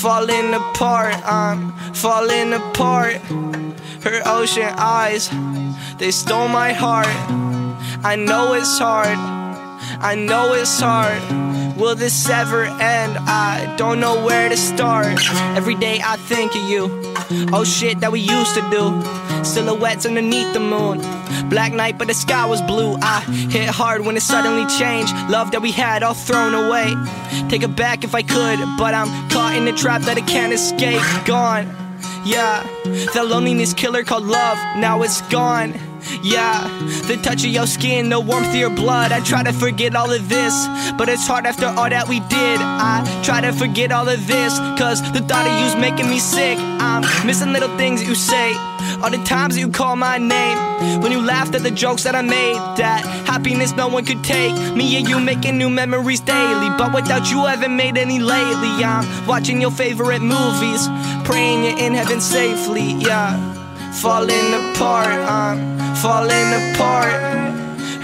falling apart. I'm falling apart. Her ocean eyes, they stole my heart. I know it's hard. I know it's hard. Will this ever end? I don't know where to start. Every day I think of you. Oh shit that we used to do. Silhouettes underneath the moon. Black night, but the sky was blue. I hit hard when it suddenly changed. Love that we had all thrown away. Take it back if I could, but I'm caught in a trap that I can't escape. Gone. Yeah, the loneliness killer called love, now it's gone. Yeah, the touch of your skin, the warmth of your blood. I try to forget all of this, but it's hard after all that we did. I try to forget all of this, cause the thought of you's making me sick. I'm missing little things that you say, all the times that you call my name. When you laughed at the jokes that I made, that happiness no one could take. Me and you making new memories daily, but without you, I haven't made any lately. I'm watching your favorite movies, praying you're in heaven safely. Yeah, falling apart. I'm falling apart.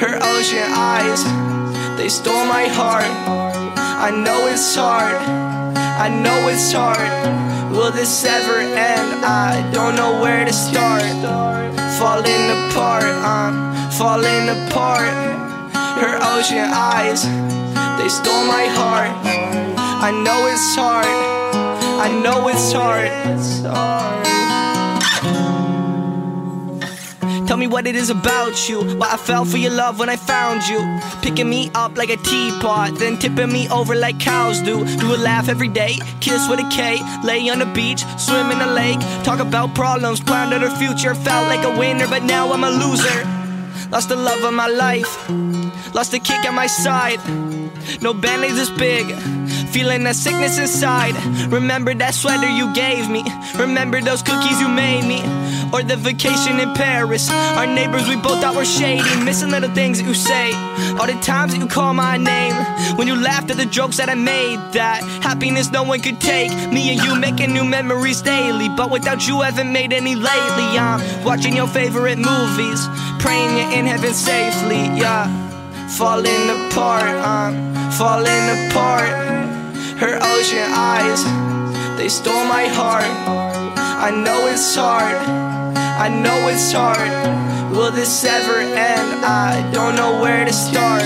Her ocean eyes, they stole my heart. I know it's hard, I know it's hard. Will this ever end? I don't know apart. Her ocean eyes, they stole my heart. I know it's hard, I know it's hard. It's hard. Tell me what it is about you. Why I fell for your love when I found you. Picking me up like a teapot, then tipping me over like cows do. Do a laugh every day, kiss with a K, lay on the beach, swim in the lake, talk about problems, plan to the future. Felt like a winner, but now I'm a loser. Lost the love of my life, lost the kick at my side. No band aids this big. Feeling that sickness inside. Remember that sweater you gave me. Remember those cookies you made me. Or the vacation in Paris. Our neighbors we both thought were shady. Missing little things that you say. All the times that you call my name. When you laughed at the jokes that I made. That happiness no one could take. Me and you making new memories daily. But without you, haven't made any lately. I'm watching your favorite movies. Praying you're in heaven safely. Yeah. Falling apart. I'm falling apart. Her ocean eyes, they stole my heart. I know it's hard, I know it's hard. Will this ever end? I don't know where to start.